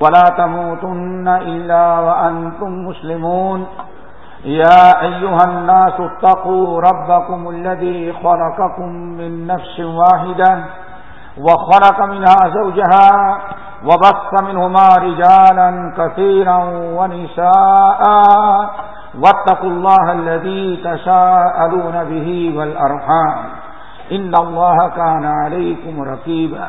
ولا تموتن إلا وأنتم مسلمون. يا أيها الناس اتقوا ربكم الذي خلقكم من نفس واحدة وخلق منها زوجها وبث منهما رجالا كثيرا ونساء واتقوا الله الذي تساءلون به والأرحام. إن الله كان عليكم ركيبا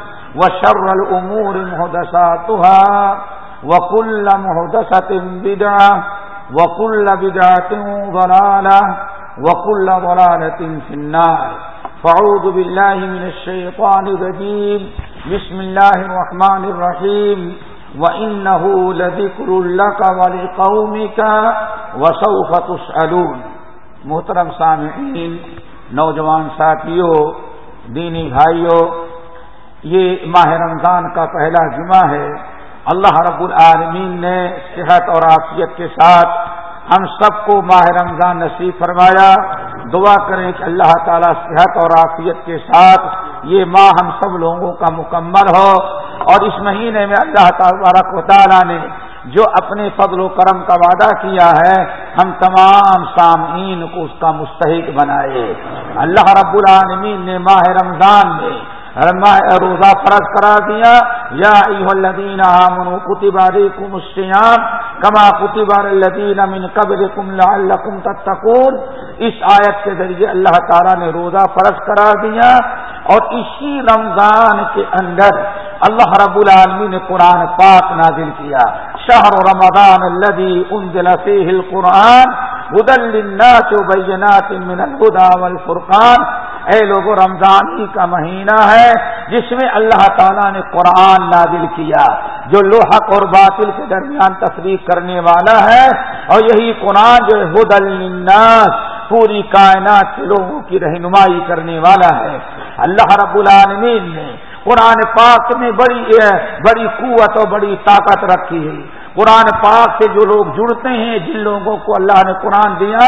وشر الأمور مهدساتها وكل مهدسة بدعة وكل بدعة ضلالة وكل ضلالة في النار. فعوذ بالله من الشيطان الرجيم. بسم الله الرحمن الرحيم. وإنه لذكر لك ولقومك وسوف تسألون. محترم سامعین، نوجوان ساتھیوں، دینی بھائیوں یہ ماہ رمضان کا پہلا جمعہ ہے۔ اللہ رب العالمین نے صحت اور عافیت کے ساتھ ہم سب کو ماہ رمضان نصیب فرمایا۔ دعا کریں کہ اللہ تعالی صحت اور عافیت کے ساتھ یہ ماہ ہم سب لوگوں کا مکمل ہو۔ اور اس مہینے میں اللہ تبارک و تعالیٰ نے جو اپنے فضل و کرم کا وعدہ کیا ہے، ہم تمام سامعین کو اس کا مستحق بنائے۔ اللہ رب العالمین نے ماہ رمضان میں روزہ فرض کرا دیا، یا الذین آمنوا کتب علیکم الصیام کما کتب الذین من قبلکم لعلکم تتقون۔ اس آیت کے ذریعے اللہ تعالی نے روزہ فرض کرا دیا اور اسی رمضان کے اندر اللہ رب العالمین نے قرآن پاک نازل کیا۔ شہر رمضان الذي انزل فيه القرآن هدى للناس وبينات من الهدى والفرقان۔ اے لوگ رمضان ہی کا مہینہ ہے جس میں اللہ تعالیٰ نے قرآن نازل کیا، جو لوحق اور باطل کے درمیان تصریف کرنے والا ہے، اور یہی قرآن جو حد الناس پوری کائنات کے لوگوں کی رہنمائی کرنے والا ہے۔ اللہ رب العالمین نے قرآن پاک میں بڑی بڑی قوت اور بڑی طاقت رکھی ہے۔ قرآن پاک سے جو لوگ جڑتے ہیں، جن لوگوں کو اللہ نے قرآن دیا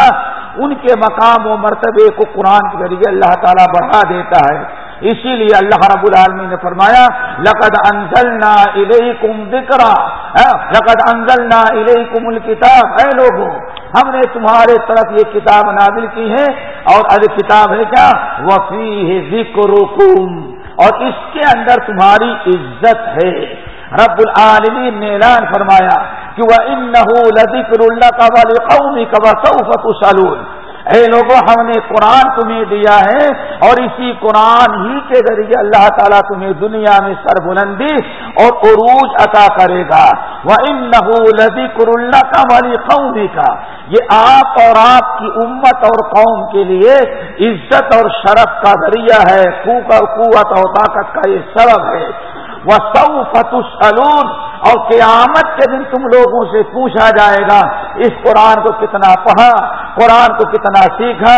ان کے مقام و مرتبے کو قرآن کے ذریعے اللہ تعالیٰ بڑھا دیتا ہے۔ اسی لیے اللہ رب العالمین نے فرمایا، لقد انزلنا الیکم ذکرا۔ ہاں، لقد انزلنا الیکم الکتاب۔ اے لوگوں ہم نے تمہارے طرف یہ کتاب نازل کی ہے اور اب کتاب ہے کیا؟ وفی ذکر اور اس کے اندر تمہاری عزت ہے۔ رب العالمین نے اعلان فرمایا کہ وہ ان لذکر اللہ کا والی قومی کا سعفت سلون اے لوگوں ہم نے قرآن تمہیں دیا ہے اور اسی قرآن ہی کے ذریعے اللہ تعالیٰ تمہیں دنیا میں سر بلندی اور عروج عطا کرے گا۔ وہ ان لذکر اللہ کا والی قومی کا یہ آپ اور آپ کی امت اور قوم کے لیے عزت اور شرف کا ذریعہ ہے قوت اور طاقت کا یہ سبب ہے۔ وہ سو فتوس اور قیامت کے دن تم لوگوں سے پوچھا جائے گا، اس قرآن کو کتنا پڑھا، قرآن کو کتنا سیکھا،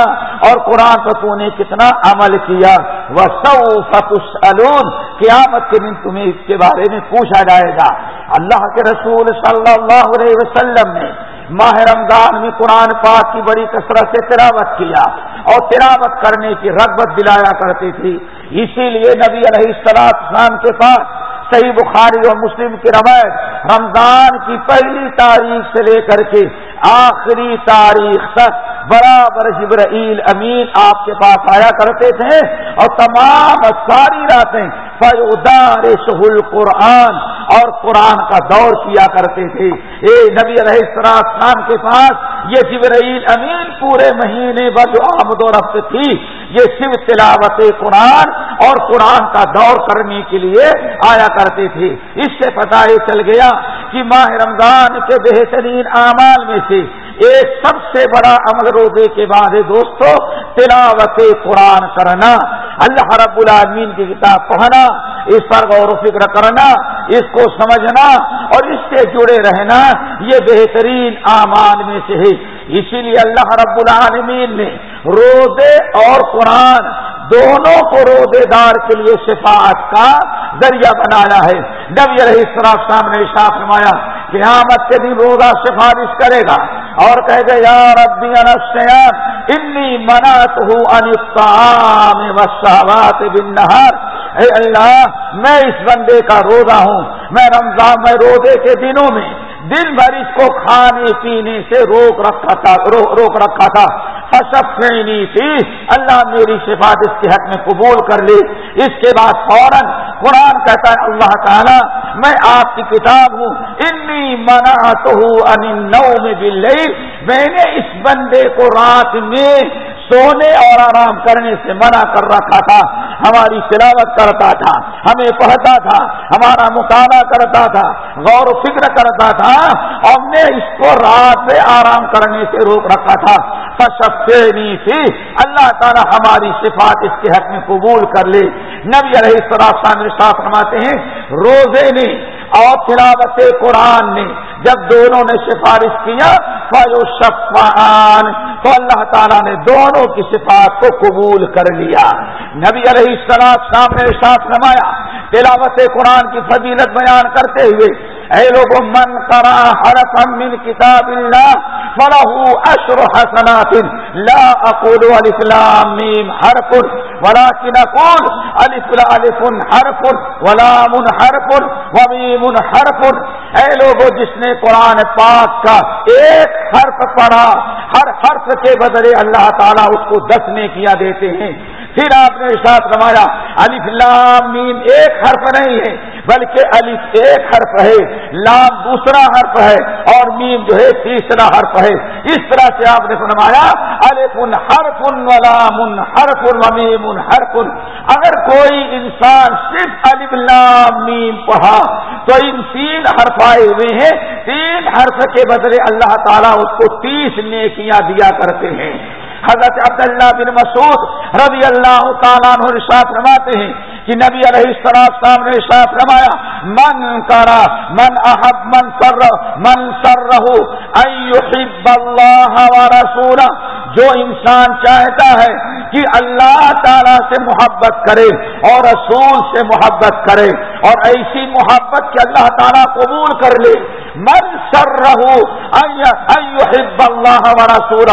اور قرآن کو تو نے کتنا عمل کیا؟ وہ سو فتوس قیامت کے دن تمہیں اس کے بارے میں پوچھا جائے گا۔ اللہ کے رسول صلی اللہ علیہ وسلم نے ماہ رمضان میں قرآن پاک کی بڑی کثرت سے تلاوت کیا اور تلاوت کرنے کی رغبت دلایا کرتی تھی۔ اسی لیے نبی علیہ السلاط کے پاس صحیح بخاری اور مسلم کی روایت رمضان کی پہلی تاریخ سے لے کر کے آخری تاریخ تک برابر جبرائیل امین آپ کے پاس آیا کرتے تھے اور تمام ساری راتیں فیودار سہل قرآن اور قرآن کا دور کیا کرتے تھے۔ اے نبی علیہ السلام کے پاس یہ جبرائیل امین پورے مہینے بد آمد و رفت تھی۔ یہ شیو تلاوت قرآن اور قرآن کا دور کرنے کے لیے آیا کرتے تھے۔ اس سے پتا یہ چل گیا کہ ماہ رمضان کے بہترین اعمال میں سے ایک سب سے بڑا عمل روزے کے بعد دوستو، تلاوت قرآن کرنا۔ اللہ رب العالمین کی کتاب پڑھنا، اس پر غور و فکر کرنا، اس کو سمجھنا اور اس سے جڑے رہنا، یہ بہترین اعمال میں سے ہے۔ اسی لیے اللہ رب العالمین نے روزے اور قرآن دونوں کو روزے دار کے لیے شفاعت کا ذریعہ بنایا ہے۔ نبی علیہ السلام سامنے شاف نمایا قیامت کے دن روزہ سفارش کرے گا۔ اور کہے گا یا ربی انسیان انی منات ہوں انسام بن نہار اے اللہ، میں اس بندے کا روزہ ہوں، میں رمضان، میں روزے کے دنوں میں دن بھر اس کو کھانے پینے سے روک رکھا تھا روک رکھا تھا۔ تھی اللہ میری صفات اس کے حق میں قبول کر لی اس کے بعد فوراً قرآن کہتا ہے اللہ تعالیٰ، میں آپ کی کتاب ہوں۔ انی منا تو ہوں نو میں میں نے اس بندے کو رات میں سونے اور آرام کرنے سے منع کر رکھا تھا، ہماری تلاوت کرتا تھا، ہمیں پڑھتا تھا، ہمارا مطالعہ کرتا تھا، غور و فکر کرتا تھا، ہم نے اس کو رات میں آرام کرنے سے روک رکھا تھا۔ تھی اللہ تعالی ہماری صفات اس کے حق میں قبول کر لے۔ نبی علیہ السلام صاف فرماتے ہیں، روزے نے اور تلاوت قرآن نے جب دونوں نے سفارش کیا فیو شفان تو اللہ تعالیٰ نے دونوں کی صفات کو قبول کر لیا۔ نبی علیہ السلام سامنے ساتھ نمایا تلاوت قرآن کی فضیلت بیان کرتے ہوئے، اے لوگ من کرا حرف من کتاب اللہ فلہ اشر حسنات، لا اقول الف لام میم حرف ولكن اقول الف الف حرف، ولام حرف، ومیم حرف اے لوگوں جس نے قرآن پاک کا ایک حرف پڑھا، ہر حرف کے بدلے اللہ تعالیٰ اس کو دس نیکیاں کیا دیتے ہیں۔ پھر آپ نے ساتھ روایا علی فلام میم، ایک حرف نہیں ہے۔ بلکہ الف ایک حرف ہے، لام دوسرا حرف ہے اور میم جو ہے تیسرا حرف ہے۔ اس طرح سے آپ نے فرمایا الف حرف ولام حرف ومیم حرف۔ اگر کوئی انسان صرف الف، لام، میم پڑھا، تو ان تین حرف آئے ہوئے ہیں۔ تین حرف کے بدلے اللہ تعالیٰ اس کو تیس نیکیاں دیا کرتے ہیں۔ حضرت عبداللہ بن مسعود رضی اللہ تعالیٰ ساتھ رواتے ہیں کہ نبی علیہ السلام صاحب نے ساتھ روایا من کرا من احب، من سر من سر رہو اللہ و رسول جو انسان چاہتا ہے کہ اللہ تعالی سے محبت کرے اور رسول سے محبت کرے اور ایسی محبت کہ اللہ تعالیٰ قبول کر لے۔ من سر رہو اللہ و رسول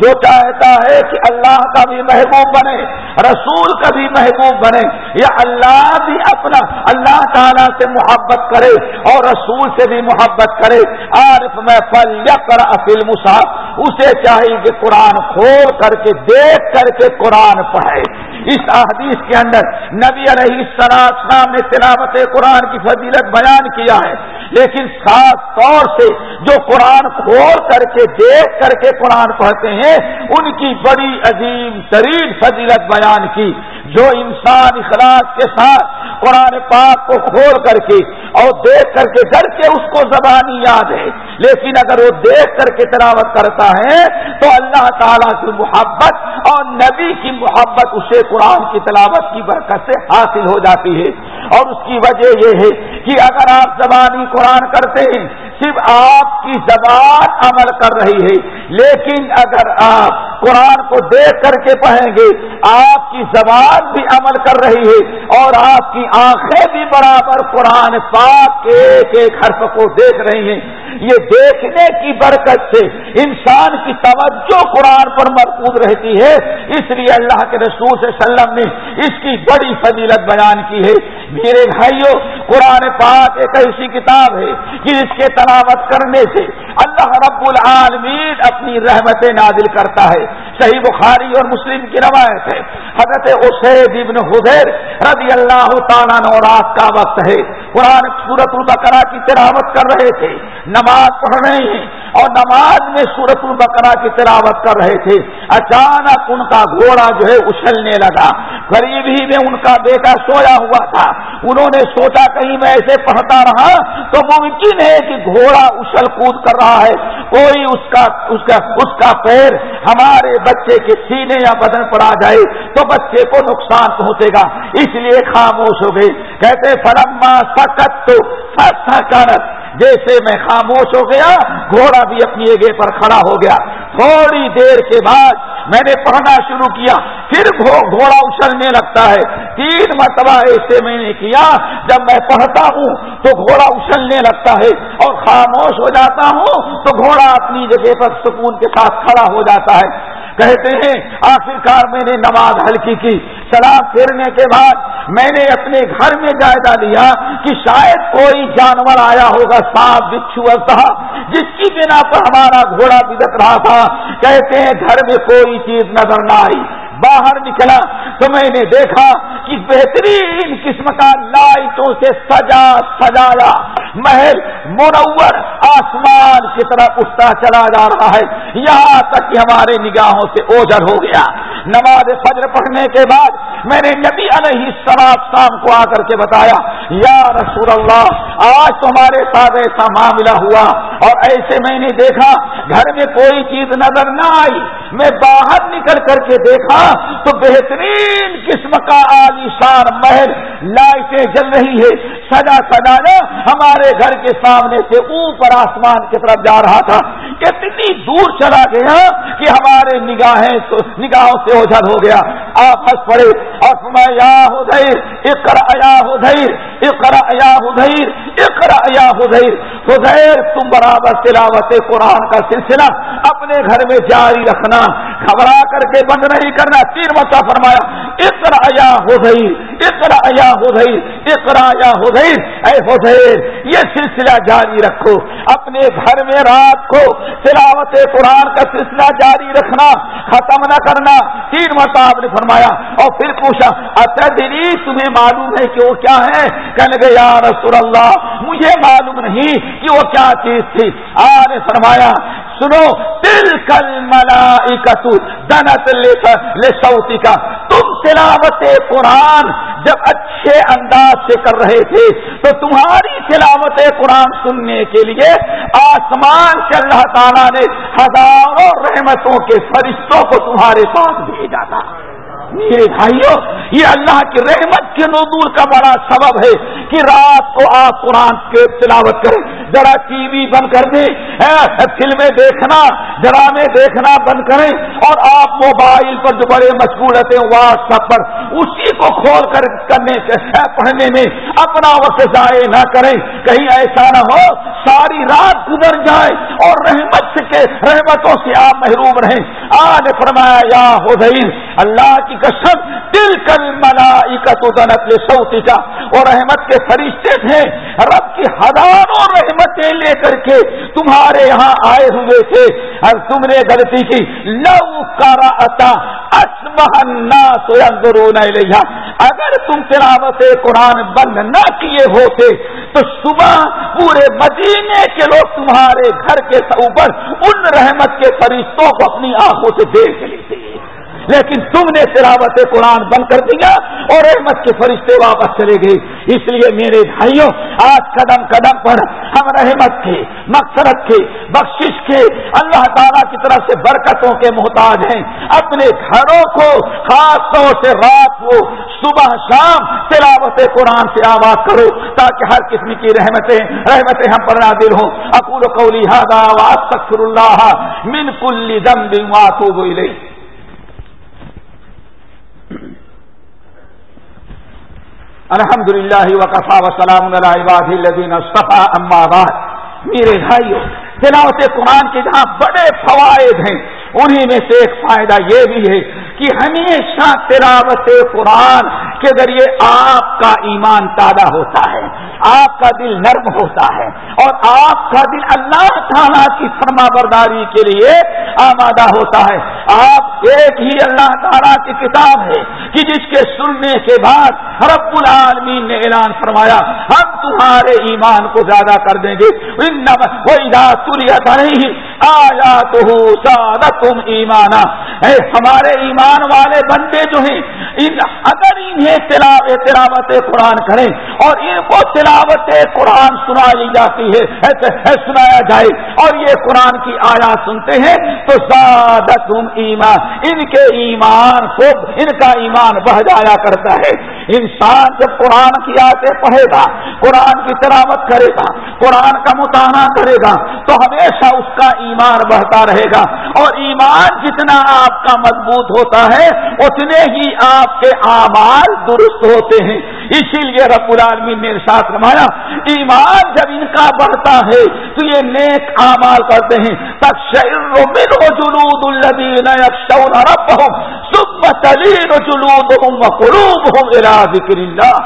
جو چاہتا ہے کہ اللہ کا بھی محبوب بنے، رسول کا بھی محبوب بنے، یا اللہ بھی اپنا، اللہ تعالیٰ سے محبت کرے اور رسول سے بھی محبت کرے، عارف میں پل یا کر افل مصحف اسے چاہیے کہ قرآن کھول کر کے، دیکھ کر کے قرآن پڑھے۔ اس احادیث کے اندر نبی علیہ السلام نے تلاوت قرآن کی فضیلت بیان کیا ہے، لیکن خاص طور سے جو قرآن کھول کر کے دیکھ کر کے قرآن پڑھتے ہیں، ان کی بڑی عظیم ترین فضیلت بیان کی۔ جو انسان اخلاق کے ساتھ قرآن پاک کو کھول کر کے اور دیکھ کر کے ڈر کے اس کو زبانی یاد ہے۔ لیکن اگر وہ دیکھ کر کے تلاوت کرتا ہے، تو اللہ تعالیٰ کی محبت اور نبی کی محبت اسے قرآن کی تلاوت کی برکت سے حاصل ہو جاتی ہے۔ اور اس کی وجہ یہ ہے کہ اگر آپ زبانی قرآن کرتے ہیں صرف آپ کی زبان عمل کر رہی ہے۔ لیکن اگر آپ قرآن کو دیکھ کر کے پڑھیں گے، آپ کی زبان بھی عمل کر رہی ہے اور آپ کی آنکھیں بھی برابر قرآن پاک کے ایک ایک حرف کو دیکھ رہی ہیں۔ یہ دیکھنے کی برکت سے انسان کی توجہ قرآن پر مرکوز رہتی ہے۔ اس لیے اللہ کے رسول صلی اللہ علیہ وسلم نے اس کی بڑی فضیلت بیان کی ہے۔ میرے بھائیوں قرآن پاک ایک ایسی کتاب ہے کہ اس کے تلاوت کرنے سے اللہ رب العالمین اپنی رحمت نادل کرتا ہے۔ صحیح بخاری اور مسلم کی روایت ہے۔ حضرت اسید ابن حدیر رضی اللہ تعالیٰ رات کا وقت ہے۔ قرآن سورت البقرہ کی تلاوت کر رہے تھے۔ نماز پڑھ رہے ہیں اور نماز میں سورت البقرہ کی تلاوت کر رہے تھے۔ اچانک ان کا گھوڑا جو ہے اچھلنے لگا۔ قریب ہی میں ان کا بیٹا سویا ہوا تھا۔ انہوں نے سوچا کہیں میں ایسے پڑھتا رہا تو ممکن ہے کہ گھوڑا اچھل کود کر رہا ہے۔ کوئی اس کا اس کا اس کا پیر ہمارے بچے کے سینے یا بدن پر آ جائے تو بچے کو نقصان پہنچے گا۔ اس لیے خاموش ہو گئی۔ کہتے فلما سکت تو جیسے میں خاموش ہو گیا، گھوڑا بھی اپنی جگہ پر کھڑا ہو گیا۔ تھوڑی دیر کے بعد میں نے پڑھنا شروع کیا، پھر گھوڑا اچھلنے لگتا ہے۔ تین مرتبہ ایسے میں نے کیا، جب میں پڑھتا ہوں تو گھوڑا اچھلنے لگتا ہے اور خاموش ہو جاتا ہوں تو گھوڑا اپنی جگہ پر سکون کے ساتھ کھڑا ہو جاتا ہے۔ کہتے ہیں، آخرکار میں نے نماز ہلکی کی. شراب پھیرنے کے بعد میں نے اپنے گھر میں جائزہ لیا کہ شاید کوئی جانور آیا ہوگا سانپ بچھو جس کی بنا پر ہمارا گھوڑا بدک رہا تھا۔ کہتے ہیں، گھر میں کوئی چیز نظر نہ آئی۔ باہر نکلا تو میں نے دیکھا کہ بہترین قسم کا لائٹوں سے سجا سجایا، محل منور آسمان کی طرف اٹھتا چلا جا رہا ہے۔ یہاں تک کہ ہمارے نگاہوں سے اوجل ہو گیا۔ نماز فجر پڑھنے کے بعد میں نے نبی علیہ سراب شام کو آ کر کے بتایا، یا رسول اللہ، آج تمہارے ساتھ ایسا معاملہ ہوا اور ایسے میں نے دیکھا گھر میں کوئی چیز نظر نہ آئی، میں باہر نکل کر کے دیکھا تو بہترین قسم کا عالیشان محل لائٹیں جل رہی ہے سجا سجانا ہمارے گھر کے سامنے سے اوپر آسمان کی طرف جا رہا تھا۔ اتنی دور چلا گیا کہ ہمارے نگاہیں نگاہوں سے اوجھل ہو گیا۔ آپ ہنس پڑے۔ اور میں یا ہدیر اکر ایا ہدیر اکر ایا ہدیر اکر ایا ہدیر۔ ہدیر، تم برابر تلاوت قرآن کا سلسلہ اپنے گھر میں جاری رکھنا، گھبرا کر کے بند نہیں کرنا، تین مسا فرمایا اکرا یا گئی اکرا یا ہدیر اکرا یا ہدیر اے ہدیر یہ سلسلہ جاری رکھو۔ اپنے گھر میں رات کو تلاوت قرآن کا سلسلہ جاری رکھنا، ختم نہ کرنا۔ تین مرتبہ آپ نے فرمایا۔ اور پھر پوچھا اچھا دلی تمہیں معلوم ہے کہ وہ کیا ہے؟ کہنے گے یا رسول اللہ، مجھے معلوم نہیں کہ وہ کیا چیز تھی۔ آ نے فرمایا، سنو دل کل ملا دنت لے سوتی کا تم تلاوت قرآن جب اچھے انداز سے کر رہے تھے، تو تمہاری تلاوت قرآن سننے کے لیے آسمان سے اللہ تعالیٰ نے ہزاروں رحمتوں کے فرشتوں کو تمہارے پاس بھیجا تھا۔ میرے بھائیوں، یہ اللہ کی رحمت کے نزول کا بڑا سبب ہے کہ رات کو آپ قرآن کے تلاوت کریں۔ ذرا ٹی وی بند کر دیں ہاں، فلمیں دیکھنا، ڈرامے دیکھنا بند کریں اور آپ موبائل پر جو بڑے مشغول رہتے ہیں واٹس ایپ پر، اسی کو کھول کر کرنے ہاں، پڑھنے میں اپنا وقت ضائع نہ کریں۔ کہیں ایسا نہ ہو، ساری رات گزر جائے اور رحمت کے رحمتوں سے آپ محروم رہیں۔ آج فرمایا، یا ہو اللہ کی قسم دل کل ملا سوتی کا اور رحمت کے فرشتے تھے، رب کی ہزاروں رحمتیں لے کر کے تمہارے یہاں آئے ہوئے تھے۔ اور تم نے غلطی کی۔ لو کارا اتا لیا اگر تم تلاوت قرآن بند نہ کیے ہوتے، تو صبح پورے مدینے کے لوگ تمہارے گھر کے اوپر ان رحمت کے فرشتوں کو اپنی آنکھوں سے دیکھ لیتے۔ لیکن تم نے تلاوت قرآن بند کر دیا اور احمد کے فرشتے واپس چلے گئے۔ اس لیے میرے بھائیوں، آج قدم قدم پر ہم رحمت کے مقصرت کے، بخشش کے، اللہ تعالیٰ کی طرف سے برکتوں کے محتاج ہیں۔ اپنے گھروں کو خاص طور سے رات کو صبح شام تلاوت قرآن سے آواز کرو تاکہ ہر قسم کی رحمتیں رحمتیں ہم پر نادر ہوں۔ اکول کولی ہادا واسطر اللہ من کل دم واتوب الیہ۔ الحمد للہ وقفا وسلام الدین اما بعد۔ میرے بھائیوں تلاوت قرآن کے جہاں بڑے فوائد ہیں، انہی میں سے ایک فائدہ یہ بھی ہے کہ ہمیشہ تلاوت قرآن کے ذریعے آپ کا ایمان تازہ ہوتا ہے، آپ کا دل نرم ہوتا ہے اور آپ کا دل اللہ تعالیٰ کی فرما برداری کے لیے آمادہ ہوتا ہے۔ آپ ایک ہی اللہ تعالیٰ کی کتاب ہے کہ جس کے سننے کے بعد رب العالمین نے اعلان فرمایا، ہم تمہارے ایمان کو زیادہ کر دیں گے۔ وہ نہیں آیا تو تم ایمانا ہمارے ایمان والے بندے جو ہیں اگر انہیں تلاوت قرآن کریں اور ان کو تلاوت قرآن سنائی جاتی ہے سنایا جائے اور یہ قرآن کی آیا سنتے ہیں، تو زیادہ تم ایمان۔ ان کے ایمان کو، ان کا ایمان بہ جایا کرتا ہے۔ انسان جب قرآن کی آتے پڑھے گا، قرآن کی تلاوت کرے گا، قرآن کا مطالعہ کرے گا، تو ہمیشہ اس کا ایمان ایمان بڑھتا رہے گا اور ایمان جتنا آپ کا مضبوط ہوتا ہے، اتنے ہی آپ کے اعمال درست ہوتے ہیں۔ اسی لیے رب العالمین نے ساتھ رمایا ایمان جب ان کا بڑھتا ہے تو یہ نیک اعمال کرتے ہیں۔ تب شعر جلود الدین رب ہوں صبح تلین جلود ہوں قروب ہوں ذکر اللہ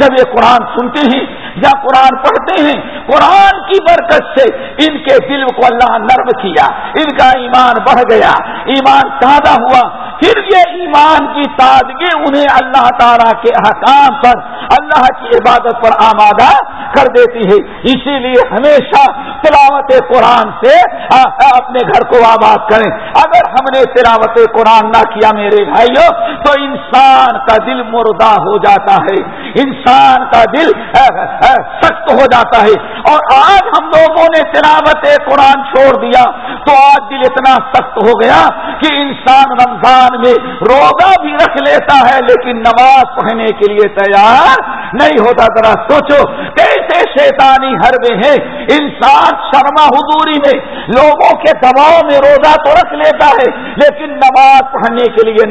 جب یہ قرآن سنتے ہیں یا قرآن پڑھتے ہیں، قرآن کی برکت سے ان کے دل کو اللہ نرم کیا، ان کا ایمان بڑھ گیا، ایمان تازہ ہوا۔ پھر یہ ایمان کی تازگی انہیں اللہ تعالیٰ کے احکام پر، اللہ کی عبادت پر آمادہ کر دیتی ہے۔ اسی لیے ہمیشہ تلاوت قرآن سے اپنے گھر کو آباد کریں۔ اگر ہم نے تلاوت قرآن نہ کیا میرے بھائیوں تو انسان کا دل مردہ ہو جاتا ہے۔ انسان کا دل سخت ہو جاتا ہے۔ اور آج ہم لوگوں نے تلاوت قرآن چھوڑ دیا تو آج دل اتنا سخت ہو گیا کہ انسان رمضان میں روزہ بھی رکھ لیتا ہے لیکن نماز پڑھنے کے لیے تیار نہیں ہوتا۔ ذرا سوچو کہ شیطانی حربے ہیں۔ انسان شرما حضوری میں لوگوں کے دباؤ میں روزہ تو رکھ لیتا ہے، لیکن نماز پڑھنے کے لیے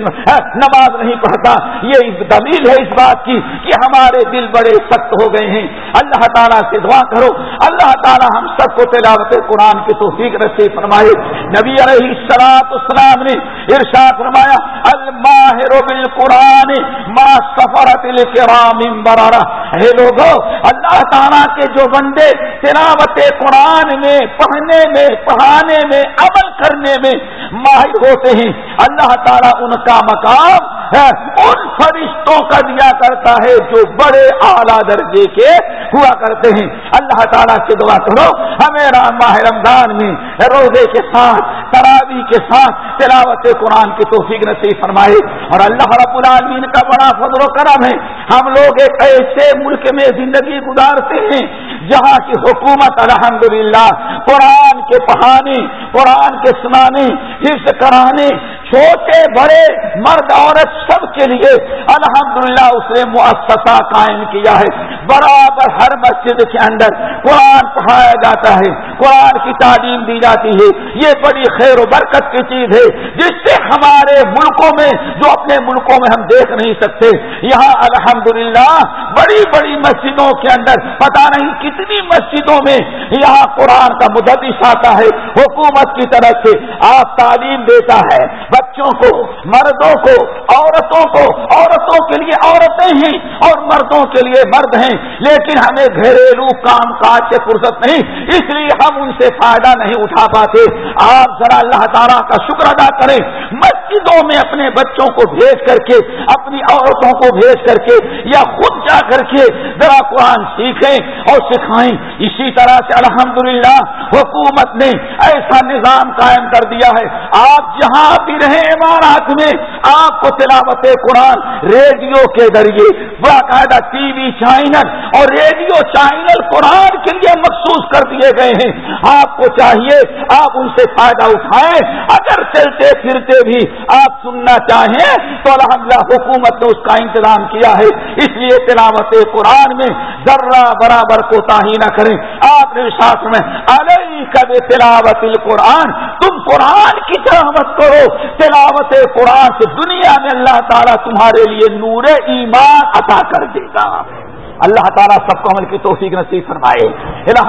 نماز نہیں پڑھتا۔ یہ دلیل ہے اس بات کی کہ ہمارے دل بڑے سخت ہو گئے ہیں۔ اللہ تعالیٰ سے دعا کرو۔ اللہ تعالیٰ ہم سب کو تلاوت قرآن کی توفیق رسی فرمائے۔ نبی علیہ السلاط اسلام نے ارشاد فرمایا، الماہر بالقرآن ما سفرت الکرام برارا اے لوگو، اللہ تعالیٰ کے جو بندے تلاوت قرآن میں، پڑھنے میں، پڑھانے میں، عمل کرنے میں ماہر ہوتے ہیں۔ اللہ تعالیٰ ان کا مقام ان فرشتوں کا دیا کرتا ہے جو بڑے اعلیٰ درجے کے ہوا کرتے ہیں۔ اللہ تعالیٰ سے دعا کرو، ہمیں ماہ رمضان میں روزے کے ساتھ تراوی کے ساتھ تلاوت قرآن کی توفیق نصیب فرمائے۔ اور اللہ رب العالمین کا بڑا فضل و کرم ہے۔ ہم لوگ ایک ایسے ملک میں زندگی گزارتے ہیں جہاں کی حکومت الحمدللہ قرآن کے پڑھانے قرآن کے سنانے حص کرانے چھوٹے بڑے مرد عورت سب کے لیے الحمدللہ اس نے مؤسسہ قائم کیا ہے۔ برابر ہر مسجد کے اندر قرآن پڑھایا جاتا ہے، قرآن کی تعلیم دی جاتی ہے۔ یہ بڑی خیر و برکت کی چیز ہے، جس سے ہمارے ملکوں میں جو اپنے ملکوں میں ہم دیکھ نہیں سکتے، یہاں الحمدللہ بڑی بڑی مسجدوں کے اندر پتا نہیں کتنی مسجدوں میں یہاں قرآن کا مددس آتا ہے۔ حکومت کی طرف سے آپ تعلیم دیتا ہے بچوں کو، مردوں کو، عورتوں کو، عورتوں کے لیے عورتیں ہیں اور مردوں کے لیے مرد ہیں۔ لیکن ہمیں گھریلو کام کاج سے فرصت نہیں، اس لیے ہم ان سے فائدہ نہیں اٹھا پاتے۔ آپ ذرا اللہ تعالیٰ کا شکر ادا کریں۔ مسجدوں میں اپنے بچوں کو بھیج کر کے، اپنی عورتوں کو بھیج کر کے یا خود جا کر کے ذرا قرآن سیکھیں اور سکھائیں۔ اسی طرح سے الحمدللہ، حکومت نے ایسا نظام قائم کر دیا ہے۔ آپ جہاں بھی رہے عمارات میں، آپ کو تلاوت قرآن ریڈیو کے ذریعے، باقاعدہ ٹی وی چینل اور ریڈیو چینل قرآن کے لیے مخصوص کر دیے گئے ہیں۔ آپ کو چاہیے آپ ان سے فائدہ اٹھائیں۔ اگر چلتے پھرتے بھی آپ سننا چاہیں تو الحمد حکومت نے اس کا انتظام کیا ہے۔ اس لیے تلاوت قرآن میں ذرہ برابر کو تاہی نہ کریں۔ آپ نے ساتھ میں کب تلاوت القرآن، تم قرآن کی تلاوت کرو۔ تلاوت قرآن سے دنیا میں اللہ تعالیٰ تمہارے لیے نور ایمان عطا کر دے گا۔ اللہ تعالیٰ سب کو عمل کی توفیق نصیب فرمائے۔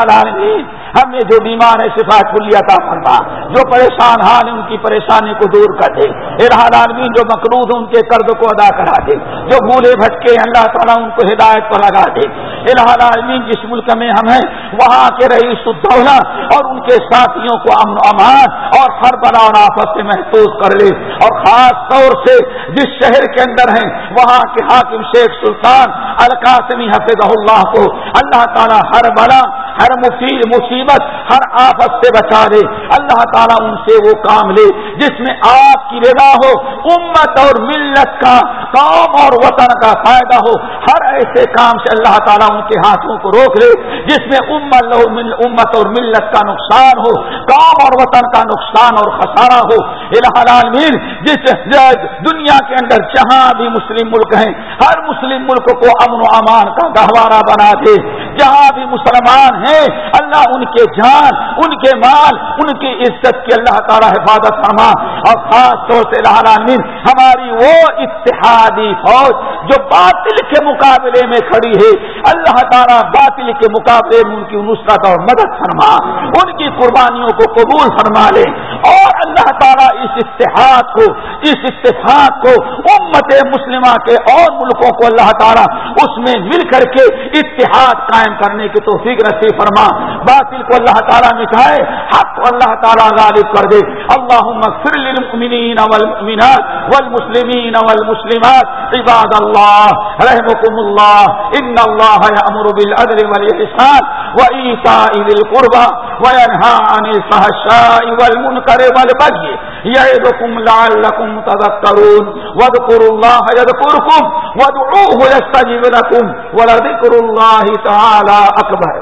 العالمین ہمیں جو بیمار ہے صفات کلیتا فرما۔ جو پریشان حال ان کی پریشانی کو دور کر دے۔ ارحال عالمین جو مقروض ان کے قرض کو ادا کرا دے۔ جو بھولے بھٹکے اللہ تعالیٰ ان کو ہدایت پر لگا دے۔ ارحال عالمین جس ملک میں ہم ہیں، وہاں کے رئیس الدولہ اور ان کے ساتھیوں کو امن و امان اور ہر بنا اور آفت سے محسوس کر لے۔ اور خاص طور سے جس شہر کے اندر ہیں، وہاں کے حاکم شیخ سلطان القاسمی حفظ اللہ کو، اللہ تعالیٰ ہر بڑا ہر مفید مصیبت، ہر آفت سے بچا دے اللہ تعالیٰ ان سے وہ کام لے جس میں آپ کی رضا ہو، امت اور ملت کا قوم اور وطن کا فائدہ ہو۔ ہر ایسے کام سے اللہ تعالیٰ ان کے ہاتھوں کو روک لے جس میں امت اور ملت کا نقصان ہو قوم اور وطن کا نقصان اور خسارہ ہو۔ العالمین جس دنیا کے اندر جہاں بھی مسلم ملک ہیں، ہر مسلم ملک کو امن و امان کا گہوارہ بنا دے۔ جہاں بھی مسلمان ہیں، اللہ ان کے جان، ان کے مال، ان کی عزت کی اللہ تعالیٰ حفاظت فرما۔ اور خاص طور سے العالمین ہماری وہ اتحادی فوج جو باطل کے مقابلے میں کھڑی ہے۔ اللہ تعالیٰ باطل کے مقابلے میں ان کی نصرت اور مدد فرما۔ ان کی قربانیوں کو قبول فرما لے۔ اور اللہ تعالیٰ اس اتحاد کو، اس اتفاق کو امت مسلمہ کے اور ملکوں کو اللہ تعالیٰ اس میں مل کر کے اتحاد قائم کرنے کی توفیق نصیب فرما۔ باطل کو اللہ تعالیٰ مٹھائے، حق کو اللہ تعالیٰ غالب کر دے۔ اللہ للمؤمنین والمؤمنات والمسلمین والمسلمات۔ عباد اللہ رحمكم اللہ۔ ان اللہ یامر بالعدل والاحسان وایتاء ذی القربى وینهى عن الفحشاء والمنکر والبغي یعظکم لعلکم تذکرون واذکروا اللہ یذکرکم وادعوه يستجب لكم ولذكر الله تعالى أكبر